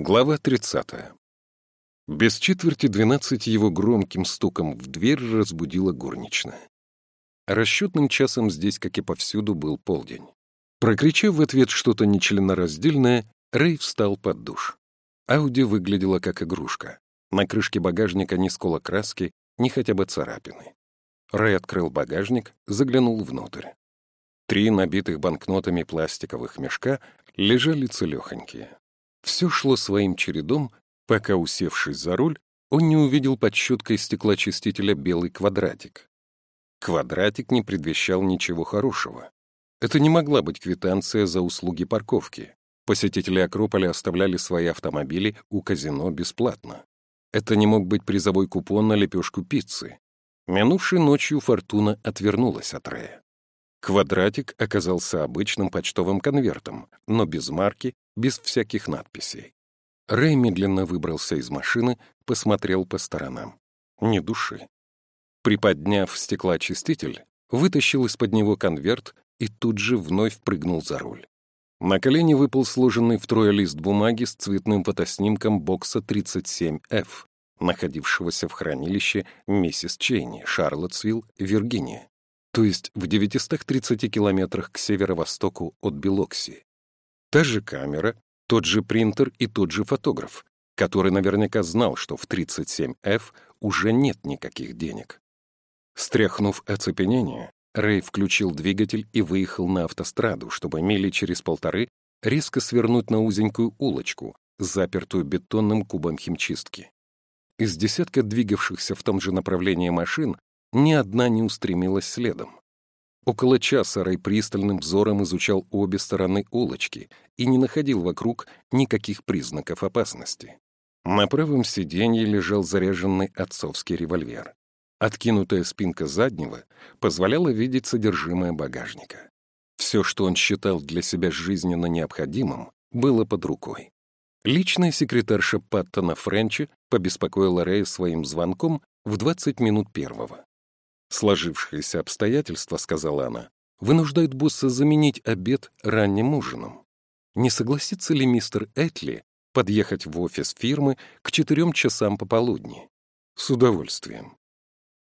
Глава 30. Без четверти двенадцать его громким стуком в дверь разбудила горничная. Расчетным часом здесь, как и повсюду, был полдень. Прокричав в ответ что-то нечленораздельное, Рэй встал под душ. Ауди выглядела как игрушка. На крышке багажника ни скола краски, ни хотя бы царапины. Рэй открыл багажник, заглянул внутрь. Три набитых банкнотами пластиковых мешка лежали целехонькие. Все шло своим чередом, пока, усевшись за руль, он не увидел под щеткой стеклоочистителя белый квадратик. Квадратик не предвещал ничего хорошего. Это не могла быть квитанция за услуги парковки. Посетители Акрополя оставляли свои автомобили у казино бесплатно. Это не мог быть призовой купон на лепешку пиццы. Минувшей ночью Фортуна отвернулась от Рея. Квадратик оказался обычным почтовым конвертом, но без марки, без всяких надписей. Рэй медленно выбрался из машины, посмотрел по сторонам. Ни души. Приподняв стеклоочиститель, вытащил из-под него конверт и тут же вновь прыгнул за руль. На колени выпал сложенный втрое лист бумаги с цветным фотоснимком бокса 37F, находившегося в хранилище миссис Чейни, Шарлоттсвилл, Виргиния, то есть в 930 километрах к северо-востоку от Белокси. Та же камера, тот же принтер и тот же фотограф, который наверняка знал, что в 37F уже нет никаких денег. Стряхнув оцепенение, Рэй включил двигатель и выехал на автостраду, чтобы мили через полторы резко свернуть на узенькую улочку, запертую бетонным кубом химчистки. Из десятка двигавшихся в том же направлении машин ни одна не устремилась следом. Около часа Рэй пристальным взором изучал обе стороны улочки и не находил вокруг никаких признаков опасности. На правом сиденье лежал заряженный отцовский револьвер. Откинутая спинка заднего позволяла видеть содержимое багажника. Все, что он считал для себя жизненно необходимым, было под рукой. Личная секретарша Паттона Френча побеспокоила Рэя своим звонком в 20 минут первого. «Сложившиеся обстоятельства, — сказала она, — вынуждают босса заменить обед ранним ужином. Не согласится ли мистер Этли подъехать в офис фирмы к четырем часам пополудни? С удовольствием.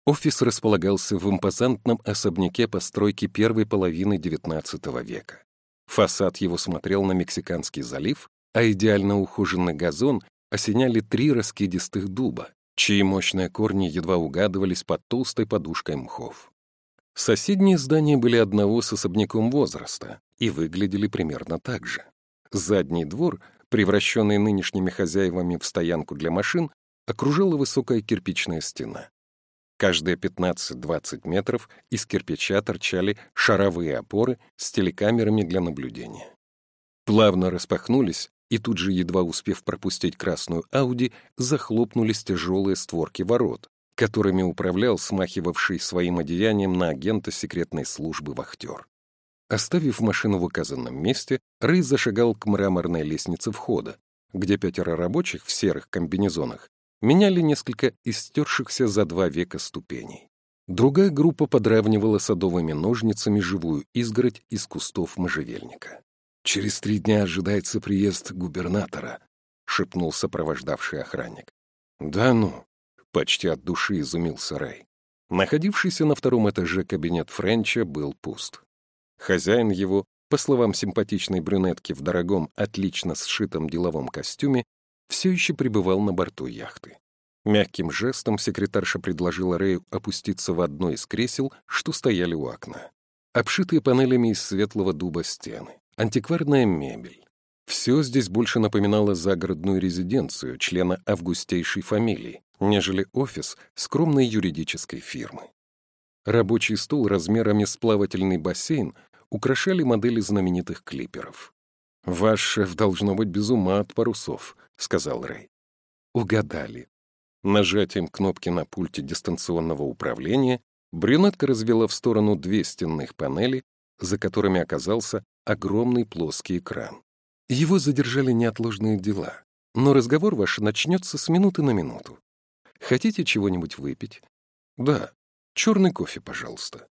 Офис располагался в импозантном особняке постройки первой половины XIX века. Фасад его смотрел на Мексиканский залив, а идеально ухоженный газон осеняли три раскидистых дуба, чьи мощные корни едва угадывались под толстой подушкой мхов. Соседние здания были одного с особняком возраста и выглядели примерно так же. Задний двор, превращенный нынешними хозяевами в стоянку для машин, окружала высокая кирпичная стена. Каждые 15-20 метров из кирпича торчали шаровые опоры с телекамерами для наблюдения. Плавно распахнулись и тут же, едва успев пропустить красную Ауди, захлопнулись тяжелые створки ворот, которыми управлял смахивавший своим одеянием на агента секретной службы вахтер. Оставив машину в указанном месте, Рэй зашагал к мраморной лестнице входа, где пятеро рабочих в серых комбинезонах меняли несколько истершихся за два века ступеней. Другая группа подравнивала садовыми ножницами живую изгородь из кустов можжевельника. «Через три дня ожидается приезд губернатора», — шепнул сопровождавший охранник. «Да ну!» — почти от души изумился Рэй. Находившийся на втором этаже кабинет Френча был пуст. Хозяин его, по словам симпатичной брюнетки в дорогом, отлично сшитом деловом костюме, все еще пребывал на борту яхты. Мягким жестом секретарша предложила Рэю опуститься в одно из кресел, что стояли у окна. Обшитые панелями из светлого дуба стены, Антикварная мебель. Все здесь больше напоминало загородную резиденцию члена августейшей фамилии, нежели офис скромной юридической фирмы. Рабочий стол размерами с плавательный бассейн украшали модели знаменитых клиперов. «Ваш шеф должно быть без ума от парусов», — сказал Рэй. Угадали. Нажатием кнопки на пульте дистанционного управления брюнетка развела в сторону две стенных панели, за которыми оказался огромный плоский экран. Его задержали неотложные дела, но разговор ваш начнется с минуты на минуту. Хотите чего-нибудь выпить? Да, черный кофе, пожалуйста.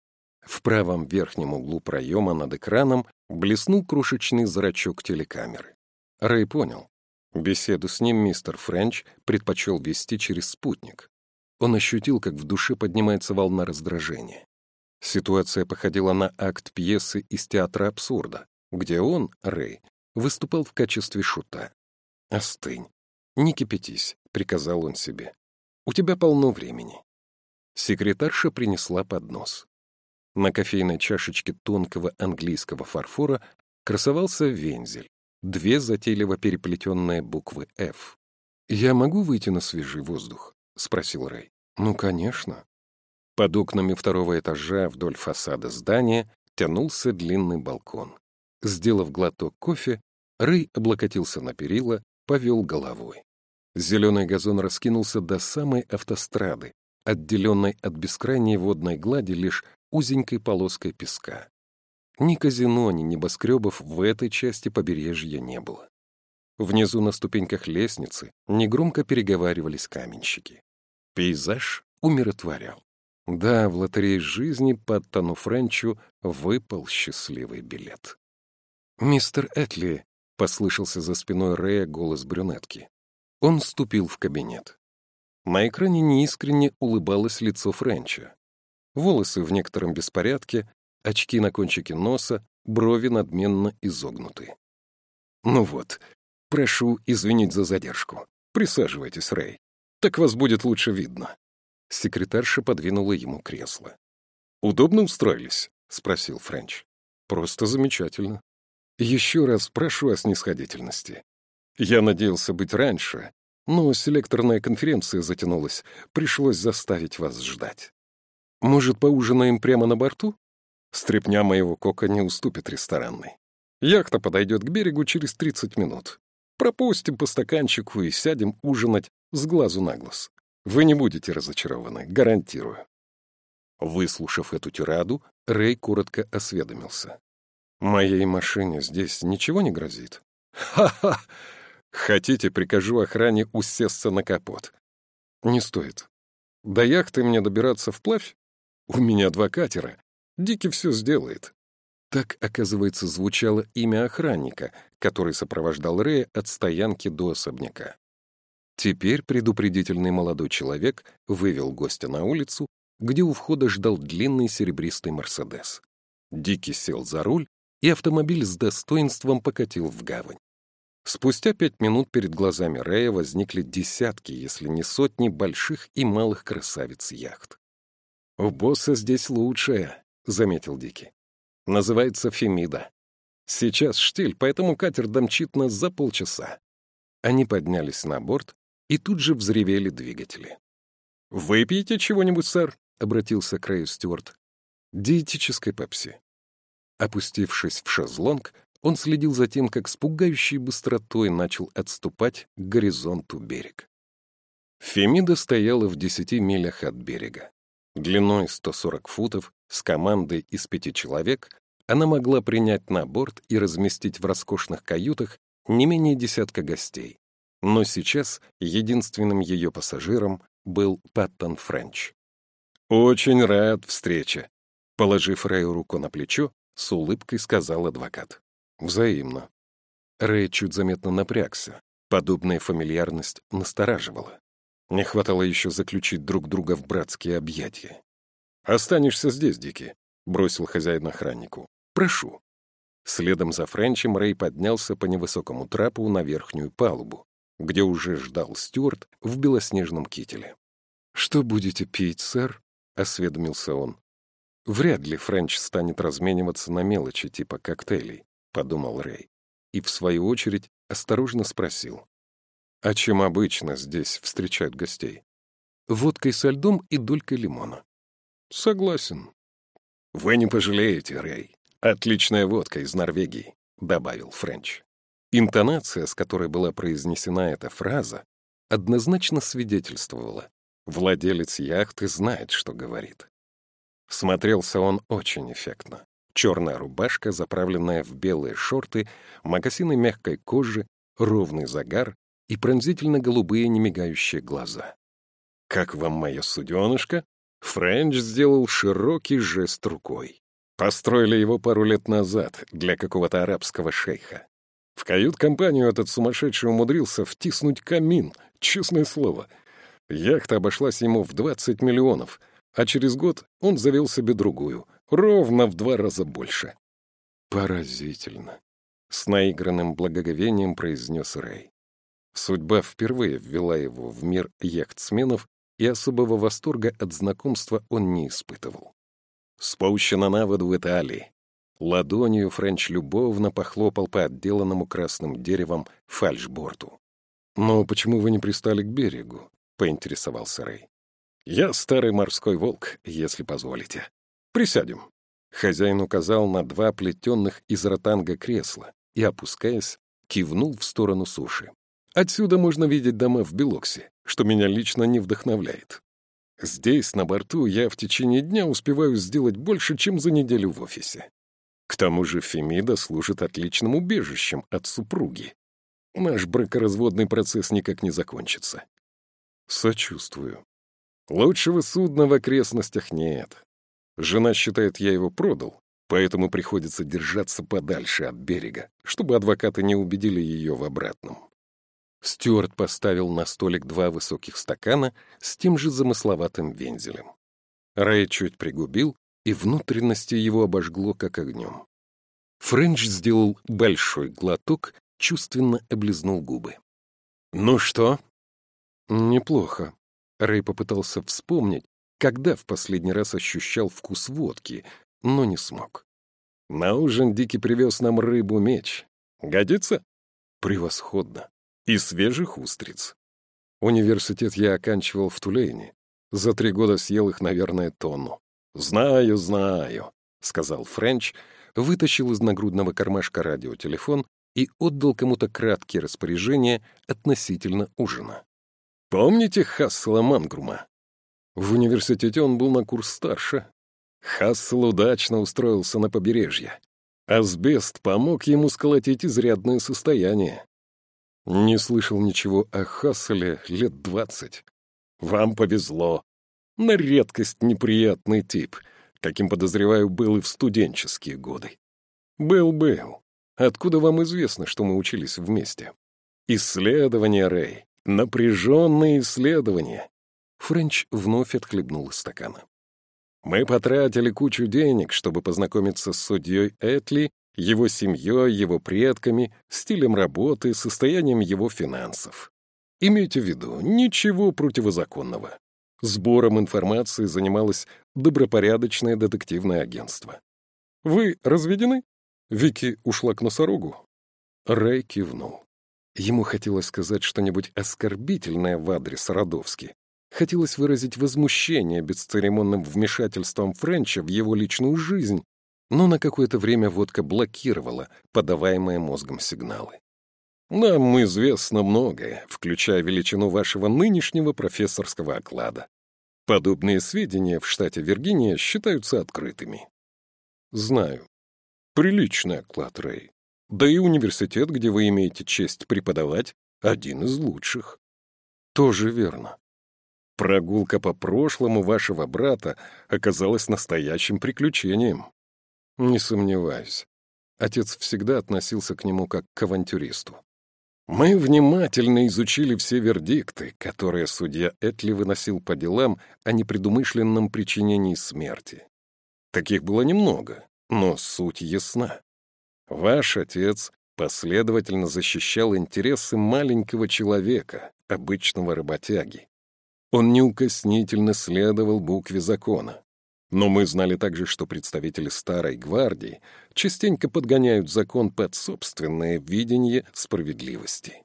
В правом верхнем углу проема над экраном блеснул крошечный зрачок телекамеры. Рэй понял. Беседу с ним мистер Френч предпочел вести через спутник. Он ощутил, как в душе поднимается волна раздражения. Ситуация походила на акт пьесы из театра абсурда, где он, Рэй, выступал в качестве шута. «Остынь. Не кипятись», — приказал он себе. «У тебя полно времени». Секретарша принесла поднос. На кофейной чашечке тонкого английского фарфора красовался вензель, две затейливо переплетенные буквы «Ф». «Я могу выйти на свежий воздух?» — спросил Рэй. «Ну, конечно». Под окнами второго этажа вдоль фасада здания тянулся длинный балкон. Сделав глоток кофе, Рэй облокотился на перила, повел головой. Зеленый газон раскинулся до самой автострады, отделенной от бескрайней водной глади лишь узенькой полоской песка. Ни казино, ни небоскребов в этой части побережья не было. Внизу на ступеньках лестницы негромко переговаривались каменщики. Пейзаж умиротворял. Да, в лотерее жизни Паттону Френчу выпал счастливый билет. «Мистер Этли», — послышался за спиной Рэя голос брюнетки. Он вступил в кабинет. На экране неискренне улыбалось лицо Френча. Волосы в некотором беспорядке, очки на кончике носа, брови надменно изогнуты. «Ну вот, прошу извинить за задержку. Присаживайтесь, Рэй. Так вас будет лучше видно». Секретарша подвинула ему кресло. «Удобно устроились?» — спросил Френч. «Просто замечательно. Еще раз прошу о снисходительности. Я надеялся быть раньше, но селекторная конференция затянулась, пришлось заставить вас ждать. Может, поужинаем прямо на борту? Стрепня моего кока не уступит ресторанной. Яхта подойдет к берегу через 30 минут. Пропустим по стаканчику и сядем ужинать с глазу на глаз. Вы не будете разочарованы, гарантирую. Выслушав эту тираду, Рэй коротко осведомился. «Моей машине здесь ничего не грозит?» «Ха-ха! Хотите, прикажу охране усесться на капот?» «Не стоит. До яхты мне добираться вплавь? У меня два катера. Дики все сделает». Так, оказывается, звучало имя охранника, который сопровождал Рэя от стоянки до особняка. Теперь предупредительный молодой человек вывел гостя на улицу, где у входа ждал длинный серебристый «Мерседес». Дикий сел за руль, и автомобиль с достоинством покатил в гавань. Спустя пять минут перед глазами Рэя возникли десятки, если не сотни, больших и малых красавиц-яхт. «У босса здесь лучшая», — заметил Дики. «Называется Фемида. Сейчас штиль, поэтому катер домчит нас за полчаса». Они поднялись на борт, и тут же взревели двигатели. «Выпьете чего-нибудь, сэр?» — обратился к Рэю Стюарт. «Диетической пепси». Опустившись в шезлонг, он следил за тем, как с пугающей быстротой начал отступать к горизонту берег. Фемида стояла в десяти милях от берега. Длиной 140 футов, с командой из пяти человек, она могла принять на борт и разместить в роскошных каютах не менее десятка гостей. Но сейчас единственным ее пассажиром был Паттон Френч. «Очень рад встрече», — положив Рэю руку на плечо, с улыбкой сказал адвокат. «Взаимно». Рэй чуть заметно напрягся. Подобная фамильярность настораживала. Не хватало еще заключить друг друга в братские объятия. «Останешься здесь, Дики», — бросил хозяин охраннику. «Прошу». Следом за Френчем Рэй поднялся по невысокому трапу на верхнюю палубу, где уже ждал Стюарт в белоснежном кителе. «Что будете пить, сэр?» — осведомился он. «Вряд ли Френч станет размениваться на мелочи типа коктейлей», — подумал Рэй. И, в свою очередь, осторожно спросил. «А чем обычно здесь встречают гостей?» «Водкой со льдом и долькой лимона». «Согласен». «Вы не пожалеете, Рэй. Отличная водка из Норвегии», — добавил Френч. Интонация, с которой была произнесена эта фраза, однозначно свидетельствовала. Владелец яхты знает, что говорит. Смотрелся он очень эффектно. Черная рубашка, заправленная в белые шорты, мокасины мягкой кожи, ровный загар и пронзительно-голубые немигающие глаза. «Как вам мое суденышко?» Френч сделал широкий жест рукой. Построили его пару лет назад для какого-то арабского шейха. В кают-компанию этот сумасшедший умудрился втиснуть камин, честное слово. Яхта обошлась ему в 20 миллионов, а через год он завел себе другую, ровно в два раза больше. Поразительно. С наигранным благоговением произнес Рэй. Судьба впервые ввела его в мир яхтсменов, и особого восторга от знакомства он не испытывал. Спущена на воду в Италии. Ладонью Френч любовно похлопал по отделанному красным деревом фальшборту. «Но почему вы не пристали к берегу?» — поинтересовался Рэй. «Я старый морской волк, если позволите. Присядем». Хозяин указал на два плетенных из ротанга кресла и, опускаясь, кивнул в сторону суши. Отсюда можно видеть дома в Белоксе, что меня лично не вдохновляет. Здесь, на борту, я в течение дня успеваю сделать больше, чем за неделю в офисе. К тому же Фемида служит отличным убежищем от супруги. Наш бракоразводный процесс никак не закончится. Сочувствую. Лучшего судна в окрестностях нет. Жена считает, я его продал, поэтому приходится держаться подальше от берега, чтобы адвокаты не убедили ее в обратном. Стюарт поставил на столик два высоких стакана с тем же замысловатым вензелем. Рэй чуть пригубил, и внутренности его обожгло как огнем. Френч сделал большой глоток, чувственно облизнул губы. «Ну что?» «Неплохо». Рэй попытался вспомнить, когда в последний раз ощущал вкус водки, но не смог. «На ужин Дики привез нам рыбу-меч. Годится?» «Превосходно и свежих устриц. Университет я оканчивал в Тулейне. За три года съел их, наверное, тонну. «Знаю, знаю», — сказал Френч, вытащил из нагрудного кармашка радиотелефон и отдал кому-то краткие распоряжения относительно ужина. «Помните Хассела Мангрума?» В университете он был на курс старше. Хассел удачно устроился на побережье. Асбест помог ему сколотить изрядное состояние. Не слышал ничего о Хасселе лет двадцать. Вам повезло. На редкость неприятный тип, каким, подозреваю, был и в студенческие годы. Был-был. Откуда вам известно, что мы учились вместе? Исследования, Рэй. Напряженные исследования. Френч вновь отхлебнул из стакана. Мы потратили кучу денег, чтобы познакомиться с судьей Этли его семьей, его предками, стилем работы, состоянием его финансов. Имейте в виду, ничего противозаконного. Сбором информации занималось добропорядочное детективное агентство. «Вы разведены?» Вики ушла к носорогу. Рэй кивнул. Ему хотелось сказать что-нибудь оскорбительное в адрес Родовски. Хотелось выразить возмущение бесцеремонным вмешательством Френча в его личную жизнь, но на какое-то время водка блокировала подаваемые мозгом сигналы. Нам известно многое, включая величину вашего нынешнего профессорского оклада. Подобные сведения в штате Виргиния считаются открытыми. Знаю. Приличный оклад, Рэй. Да и университет, где вы имеете честь преподавать, один из лучших. Тоже верно. Прогулка по прошлому вашего брата оказалась настоящим приключением. Не сомневаюсь. Отец всегда относился к нему как к авантюристу. Мы внимательно изучили все вердикты, которые судья Этли выносил по делам о непредумышленном причинении смерти. Таких было немного, но суть ясна. Ваш отец последовательно защищал интересы маленького человека, обычного работяги. Он неукоснительно следовал букве закона. Но мы знали также, что представители Старой Гвардии частенько подгоняют закон под собственное видение справедливости.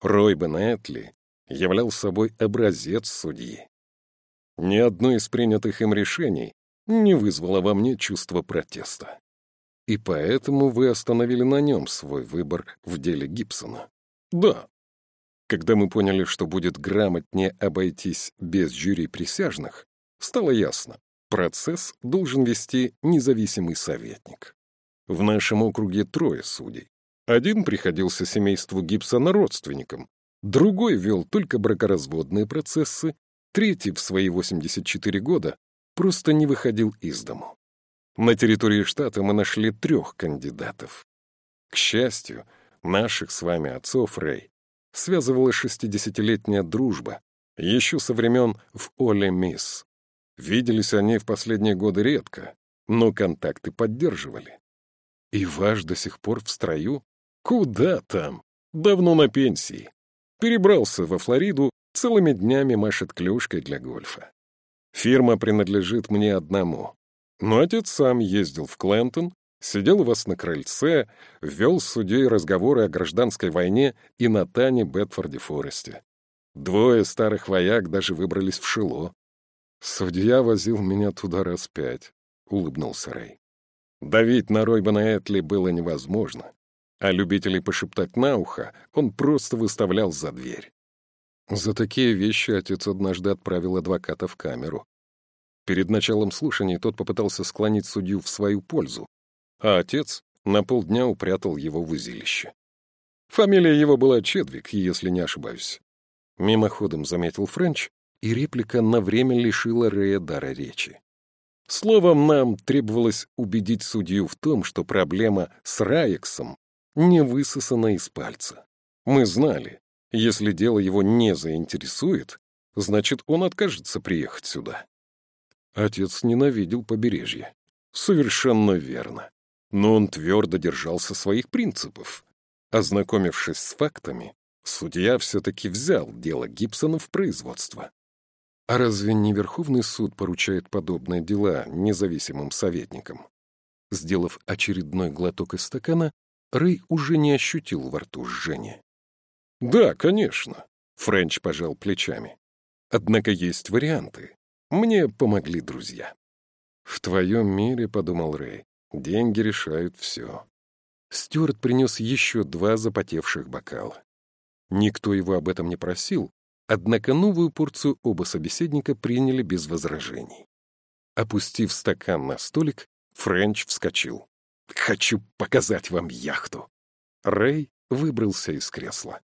Рой Бенетли являл собой образец судьи. Ни одно из принятых им решений не вызвало во мне чувства протеста. И поэтому вы остановили на нем свой выбор в деле Гибсона. Да. Когда мы поняли, что будет грамотнее обойтись без жюри присяжных, стало ясно, Процесс должен вести независимый советник. В нашем округе трое судей. Один приходился семейству Гибсона родственником, другой вел только бракоразводные процессы, третий в свои 84 года просто не выходил из дому. На территории штата мы нашли трех кандидатов. К счастью, Наших с вами отцов, Рэй, связывала шестидесятилетняя дружба, еще со времен в Оле Мисс. Виделись они в последние годы редко, но контакты поддерживали. И ваш до сих пор в строю? Куда там? Давно на пенсии. Перебрался во Флориду, целыми днями машет клюшкой для гольфа. Фирма принадлежит мне одному. Но отец сам ездил в Клентон, сидел у вас на крыльце, вел с судьей разговоры о гражданской войне и на Тане Бетфорде Форесте. Двое старых вояк даже выбрались в Шило. Судья возил меня туда раз пять, — улыбнулся Рэй. Давить на Ройбана Этли было невозможно, а любителей пошептать на ухо он просто выставлял за дверь. За такие вещи отец однажды отправил адвоката в камеру. Перед началом слушаний тот попытался склонить судью в свою пользу, а отец на полдня упрятал его в узилище. Фамилия его была Чедвик, если не ошибаюсь. Мимоходом заметил Френч, и реплика на время лишила Рэя дара речи. Словом, нам требовалось убедить судью в том, что проблема с Раексом не высосана из пальца. Мы знали, если дело его не заинтересует, значит, он откажется приехать сюда. Отец ненавидел побережье. Совершенно верно. Но он твердо держался своих принципов. Ознакомившись с фактами, судья все-таки взял дело Гибсона в производство. А разве не Верховный суд поручает подобные дела независимым советникам? Сделав очередной глоток из стакана, Рэй уже не ощутил во рту жжения. «Да, конечно», — Френч пожал плечами. «Однако есть варианты. Мне помогли друзья». «В твоем мире, — подумал Рэй, — деньги решают все». Стюарт принес еще два запотевших бокала. Никто его об этом не просил, однако новую порцию оба собеседника приняли без возражений. Опустив стакан на столик, Френч вскочил. «Хочу показать вам яхту!» Рэй выбрался из кресла.